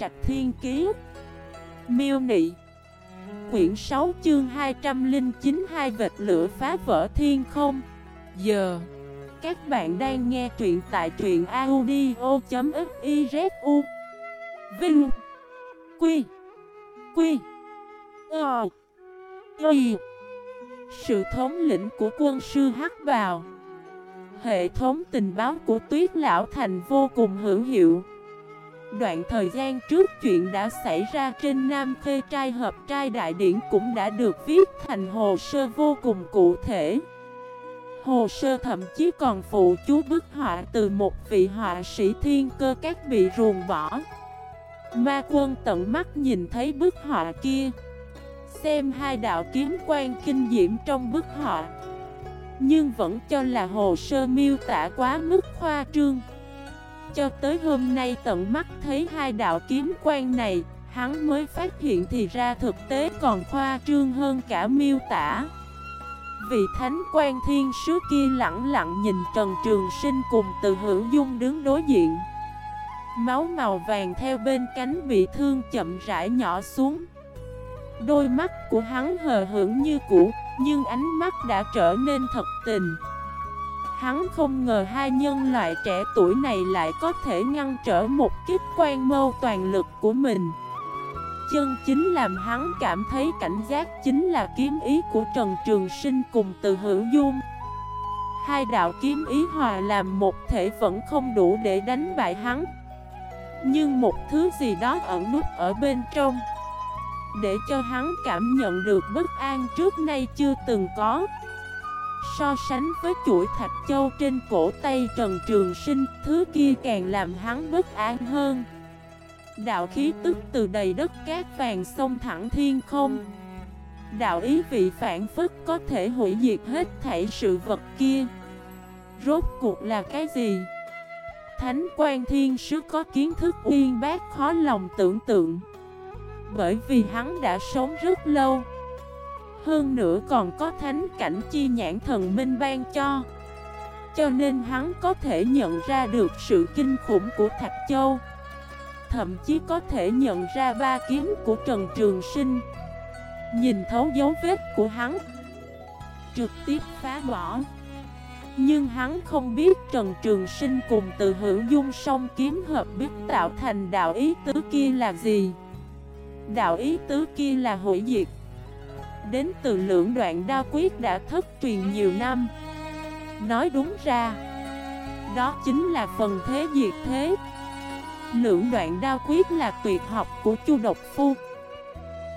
Trạch Thiên Kiế Miêu Nị. Quyển 6 chương 209 Hai vệt lửa phá vỡ thiên không. Giờ Các bạn đang nghe truyện tại truyện audio.xyzu Vinh. Quy. Quy. Ờ. Quy Sự thống lĩnh của quân sư Hắc Bào. Hệ thống tình báo của Tuyết Lão Thành vô cùng hữu hiệu. Đoạn thời gian trước chuyện đã xảy ra trên Nam Khê Trai Hợp Trai Đại Điển cũng đã được viết thành hồ sơ vô cùng cụ thể. Hồ sơ thậm chí còn phụ chú bức họa từ một vị họa sĩ thiên cơ các bị ruồng bỏ. Ma quân tận mắt nhìn thấy bức họa kia, Xem hai đạo kiếm quan kinh diễm trong bức họa, Nhưng vẫn cho là hồ sơ miêu tả quá mức khoa trương. Cho tới hôm nay tận mắt thấy hai đạo kiếm quan này, Hắn mới phát hiện thì ra thực tế còn khoa trương hơn cả miêu tả. Vị thánh quan thiên sứ kia lặng lặng nhìn Trần Trường Sinh cùng từ hữu dung đứng đối diện. Máu màu vàng theo bên cánh bị thương chậm rãi nhỏ xuống. Đôi mắt của hắn hờ hững như cũ, Nhưng ánh mắt đã trở nên thật tình. Hắn không ngờ hai nhân loại trẻ tuổi này lại có thể ngăn trở một kiếp quan mâu toàn lực của mình. Chân chính làm hắn cảm thấy cảnh giác chính là kiếm ý của Trần Trường Sinh cùng từ hữu dung. Hai đạo kiếm ý hòa làm một thể vẫn không đủ để đánh bại hắn. Nhưng một thứ gì đó ẩn nút ở bên trong, Để cho hắn cảm nhận được bất an trước nay chưa từng có. So sánh với chuỗi thạch châu trên cổ tay Trần Trường Sinh, Thứ kia càng làm hắn bất an hơn. Đạo khí tức từ đầy đất cát vàng sông thẳng thiên không. Đạo ý vị phản phức có thể hủy diệt hết thảy sự vật kia. Rốt cuộc là cái gì? Thánh quan thiên sứ có kiến thức uyên bác khó lòng tưởng tượng. Bởi vì hắn đã sống rất lâu hơn nữa còn có thánh cảnh chi nhãn thần minh ban cho. Cho nên hắn có thể nhận ra được sự kinh khủng của Thạch Châu. Thậm chí có thể nhận ra ba kiếm của Trần Trường Sinh. Nhìn thấu dấu vết của hắn. Trực tiếp phá bỏ. Nhưng hắn không biết Trần Trường Sinh cùng từ hữu dung song kiếm hợp biết tạo thành đạo ý tứ kia là gì. Đạo ý tứ kia là hủy diệt Đến từ lưỡng đoạn đa quyết đã thất truyền nhiều năm. Nói đúng ra, Đó chính là phần thế diệt thế. Lưỡng đoạn đa quyết là tuyệt học của Chu Độc Phu.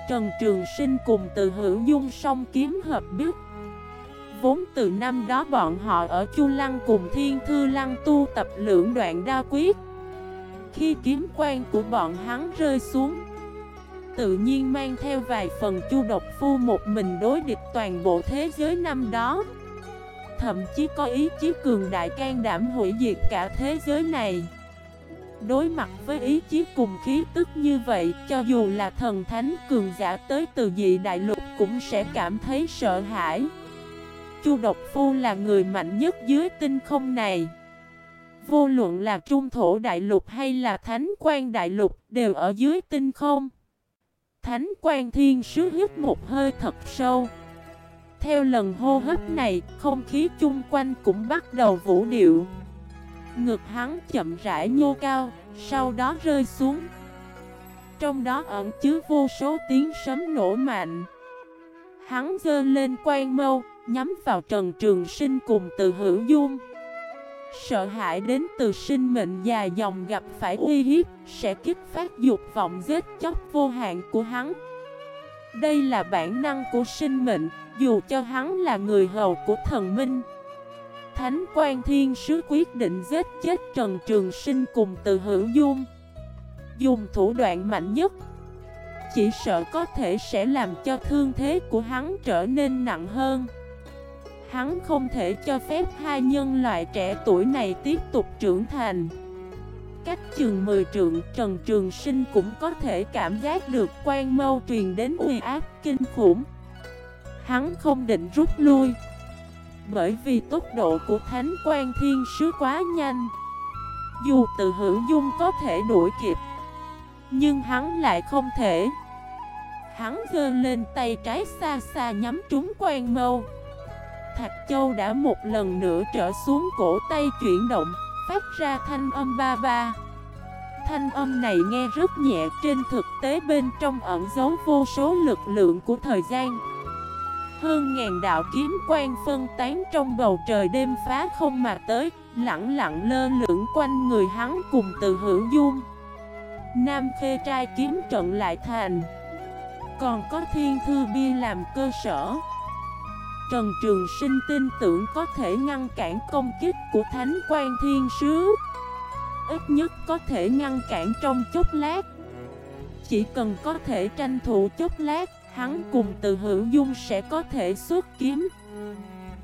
Trần Trường Sinh cùng từ hữu dung song kiếm hợp biết Vốn từ năm đó bọn họ ở Chu Lăng cùng Thiên Thư Lăng tu tập lưỡng đoạn đa quyết. Khi kiếm quan của bọn hắn rơi xuống Tự nhiên mang theo vài phần Chu Độc Phu một mình đối địch toàn bộ thế giới năm đó. Thậm chí có ý chí cường đại can đảm hủy diệt cả thế giới này. Đối mặt với ý chí cùng khí tức như vậy, Cho dù là thần thánh cường giả tới từ dị đại lục cũng sẽ cảm thấy sợ hãi. Chu Độc Phu là người mạnh nhất dưới tinh không này. Vô luận là trung thổ đại lục hay là thánh quan đại lục đều ở dưới tinh không. Thánh quan thiên sứ hít một hơi thật sâu. Theo lần hô hấp này, không khí chung quanh cũng bắt đầu vũ điệu. Ngực hắn chậm rãi nhô cao, sau đó rơi xuống. Trong đó ẩn chứa vô số tiếng sấm nổ mạnh. Hắn dơ lên quan mâu, nhắm vào Trần Trường Sinh cùng từ hữu dung. Sợ hãi đến từ sinh mệnh dài dòng gặp phải uy hiếp, Sẽ kích phát dục vọng giết chóc vô hạn của hắn. Đây là bản năng của sinh mệnh, Dù cho hắn là người hầu của thần minh. Thánh quan thiên sứ quyết định giết chết Trần Trường Sinh cùng từ hữu dung. Dùng thủ đoạn mạnh nhất, Chỉ sợ có thể sẽ làm cho thương thế của hắn trở nên nặng hơn. Hắn không thể cho phép hai nhân loại trẻ tuổi này tiếp tục trưởng thành. Cách chừng 10 trượng, Trần Trường Sinh cũng có thể cảm giác được quan mâu truyền đến uy áp kinh khủng. Hắn không định rút lui, Bởi vì tốc độ của Thánh quan Thiên Sứ quá nhanh. Dù từ hữu dung có thể đuổi kịp, Nhưng hắn lại không thể. Hắn giơ lên tay trái xa xa nhắm trúng quan mâu Thạch Châu đã một lần nữa trở xuống cổ tay chuyển động, Phát ra thanh âm ba ba. Thanh âm này nghe rất nhẹ, Trên thực tế bên trong ẩn giấu vô số lực lượng của thời gian. Hơn ngàn đạo kiếm quang phân tán trong bầu trời đêm phá không mà tới, Lặng lặng lơ lửng quanh người hắn cùng từ hữu dung. Nam khê trai kiếm trận lại thành. Còn có thiên thư bia làm cơ sở. Trần Trường Sinh tin tưởng có thể ngăn cản công kích của Thánh quan Thiên Sứ. Ít nhất có thể ngăn cản trong chốc lát. Chỉ cần có thể tranh thủ chốc lát, Hắn cùng từ hữu dung sẽ có thể xuất kiếm.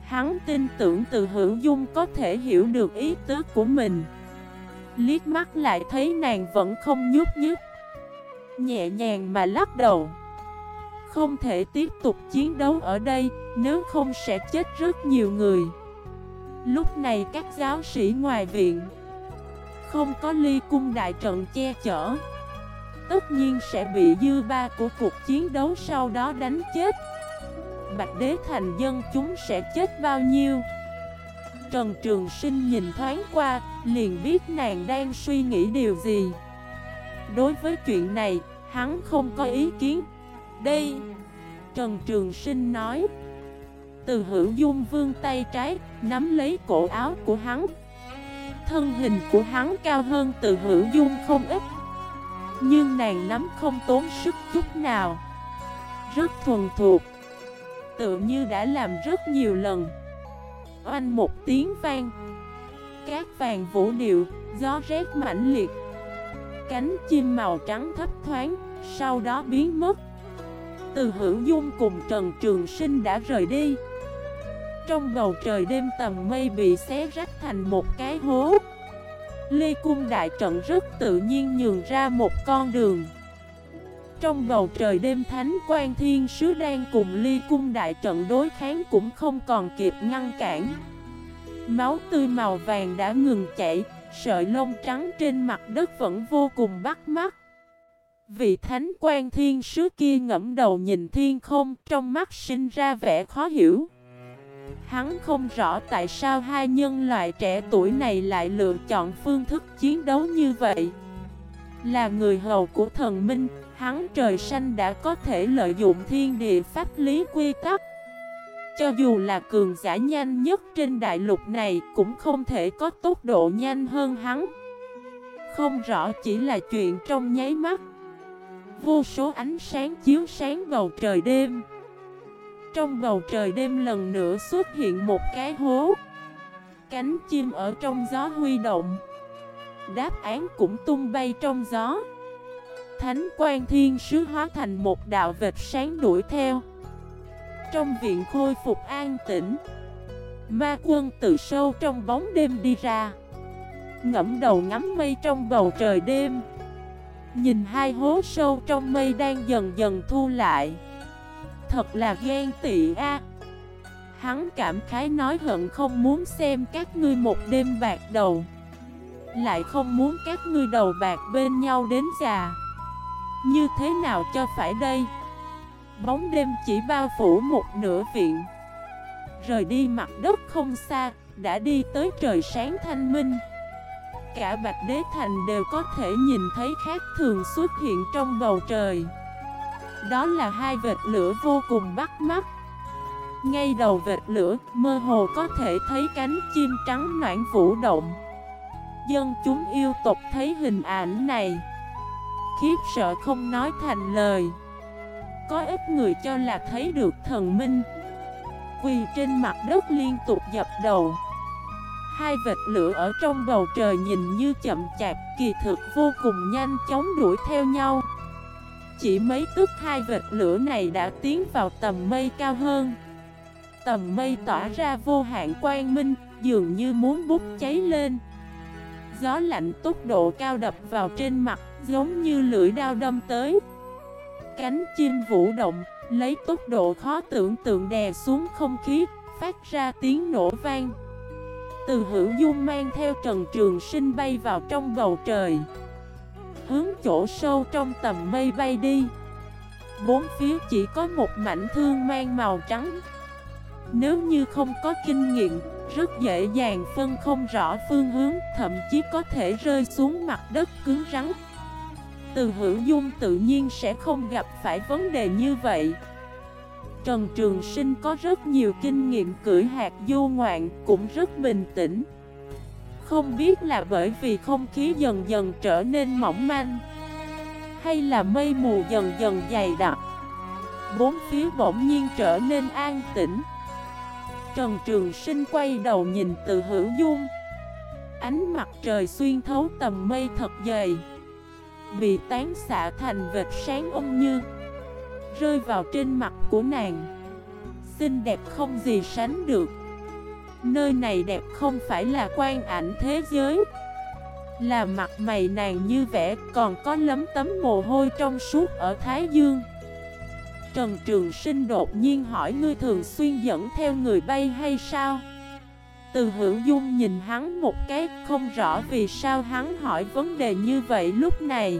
Hắn tin tưởng từ hữu dung có thể hiểu được ý tứ của mình. Liếc mắt lại thấy nàng vẫn không nhúc nhích. Nhẹ nhàng mà lắc đầu. Không thể tiếp tục chiến đấu ở đây, Nếu không sẽ chết rất nhiều người. Lúc này các giáo sĩ ngoài viện Không có ly cung đại trận che chở, Tất nhiên sẽ bị dư ba của cuộc chiến đấu sau đó đánh chết. Bạch Đế thành dân chúng sẽ chết bao nhiêu? Trần Trường Sinh nhìn thoáng qua, Liền biết nàng đang suy nghĩ điều gì. Đối với chuyện này, Hắn không có ý kiến. Đây. Trần Trường Sinh nói, Từ hữu dung vương tay trái, Nắm lấy cổ áo của hắn. Thân hình của hắn cao hơn từ hữu dung không ít, Nhưng nàng nắm không tốn sức chút nào. Rất thuần thuộc, Tự như đã làm rất nhiều lần. Oanh một tiếng vang. Cát vàng vũ điệu, Gió rét mãnh liệt. Cánh chim màu trắng thấp thoáng, Sau đó biến mất. Từ hữu dung cùng Trần Trường Sinh đã rời đi. Trong bầu trời đêm tầng mây bị xé rách thành một cái hố. Ly Cung Đại Trận rất tự nhiên nhường ra một con đường. Trong bầu trời đêm thánh quan thiên sứ đang cùng ly cung đại trận đối kháng cũng không còn kịp ngăn cản. Máu tươi màu vàng đã ngừng chảy, sợi lông trắng trên mặt đất vẫn vô cùng bắt mắt. Vị thánh quan thiên sứ kia ngẫm đầu nhìn thiên không, trong mắt sinh ra vẻ khó hiểu. Hắn không rõ tại sao hai nhân loại trẻ tuổi này lại lựa chọn phương thức chiến đấu như vậy. Là người hầu của thần minh, Hắn trời xanh đã có thể lợi dụng thiên địa pháp lý quy tắc. Cho dù là cường giả nhanh nhất trên đại lục này Cũng không thể có tốc độ nhanh hơn hắn. Không rõ chỉ là chuyện trong nháy mắt. Vô số ánh sáng chiếu sáng bầu trời đêm. Trong bầu trời đêm lần nữa xuất hiện một cái hố. Cánh chim ở trong gió huy động. Đáp án cũng tung bay trong gió. Thánh quan thiên sứ hóa thành một đạo vệt sáng đuổi theo. Trong viện khôi phục an tĩnh, Ma quân từ sâu trong bóng đêm đi ra. Ngẫm đầu ngắm mây trong bầu trời đêm. Nhìn hai hố sâu trong mây đang dần dần thu lại. Thật là ghen tị a. Hắn cảm khái nói hận không muốn xem các ngươi một đêm bạc đầu. Lại không muốn các ngươi đầu bạc bên nhau đến già. Như thế nào cho phải đây? Bóng đêm chỉ bao phủ một nửa viện. Rời đi mặt đất không xa, Đã đi tới trời sáng thanh minh. Cả Bạch Đế Thành đều có thể nhìn thấy khác thường xuất hiện trong bầu trời. Đó là hai vệt lửa vô cùng bắt mắt. Ngay đầu vệt lửa, mơ hồ có thể thấy cánh chim trắng noãn vũ động. Dân chúng yêu tộc thấy hình ảnh này. Khiếp sợ không nói thành lời. Có ít người cho là thấy được thần minh. Quỳ trên mặt đất liên tục dập đầu. Hai vệt lửa ở trong bầu trời nhìn như chậm chạp, Kỳ thực vô cùng nhanh chóng đuổi theo nhau. Chỉ mấy tức hai vệt lửa này đã tiến vào tầm mây cao hơn. Tầm mây tỏa ra vô hạn quang minh, Dường như muốn bút cháy lên. Gió lạnh tốc độ cao đập vào trên mặt, Giống như lưỡi đao đâm tới. Cánh chim vũ động, Lấy tốc độ khó tưởng tượng đè xuống không khí, Phát ra tiếng nổ vang. Từ hữu dung mang theo Trần Trường Sinh bay vào trong bầu trời. Hướng chỗ sâu trong tầm mây bay đi. Bốn phía chỉ có một mảnh thương mang màu trắng. Nếu như không có kinh nghiệm, rất dễ dàng phân không rõ phương hướng Thậm chí có thể rơi xuống mặt đất cứng rắn. Từ hữu dung tự nhiên sẽ không gặp phải vấn đề như vậy. Trần Trường Sinh có rất nhiều kinh nghiệm cưỡi hạt du ngoạn, cũng rất bình tĩnh. Không biết là bởi vì không khí dần dần trở nên mỏng manh, hay là mây mù dần dần dày đặc. Bốn phía bỗng nhiên trở nên an tĩnh. Trần Trường Sinh quay đầu nhìn từ hữu dung. Ánh mặt trời xuyên thấu tầm mây thật dày, bị tán xạ thành vệt sáng ôm như rơi vào trên mặt của nàng. Xinh đẹp không gì sánh được. Nơi này đẹp không phải là quan ảnh thế giới. Là mặt mày nàng như vẽ, còn có lấm tấm mồ hôi trong suốt ở Thái Dương. Trần Trường Sinh đột nhiên hỏi, ngươi thường xuyên dẫn theo người bay hay sao? Từ hữu dung nhìn hắn một cái, không rõ vì sao hắn hỏi vấn đề như vậy lúc này